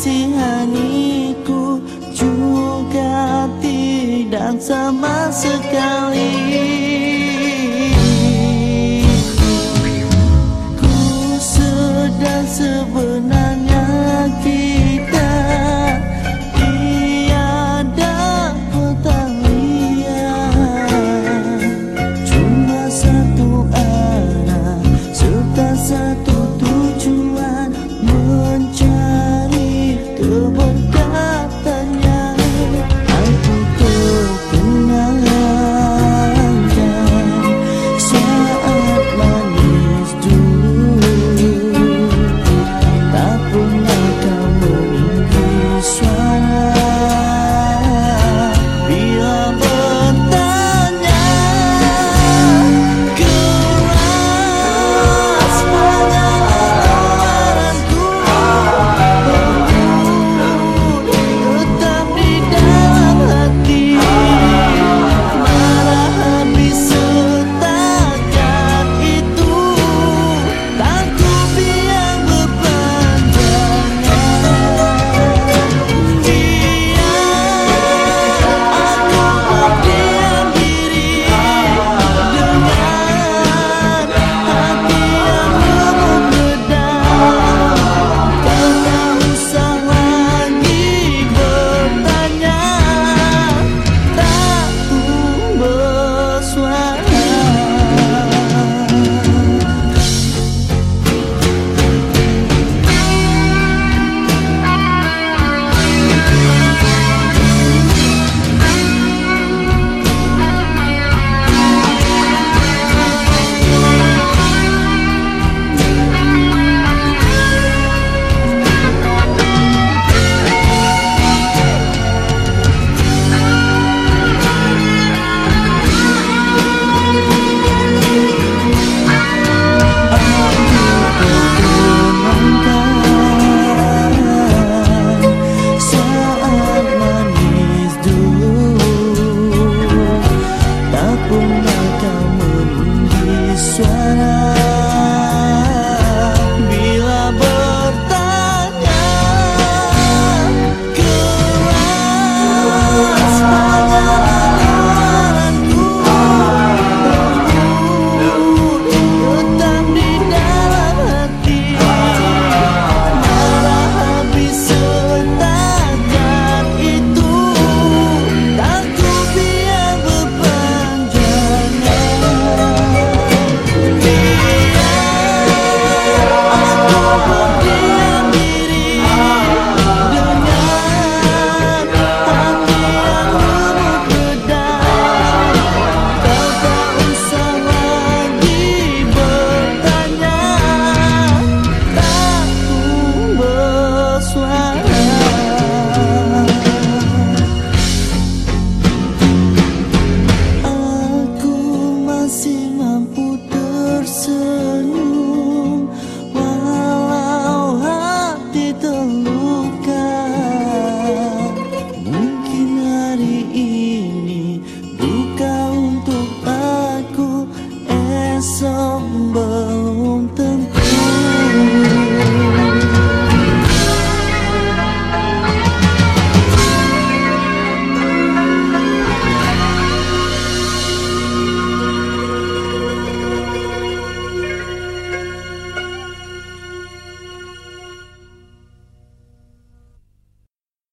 kasihaniku juga tidak sama sekali.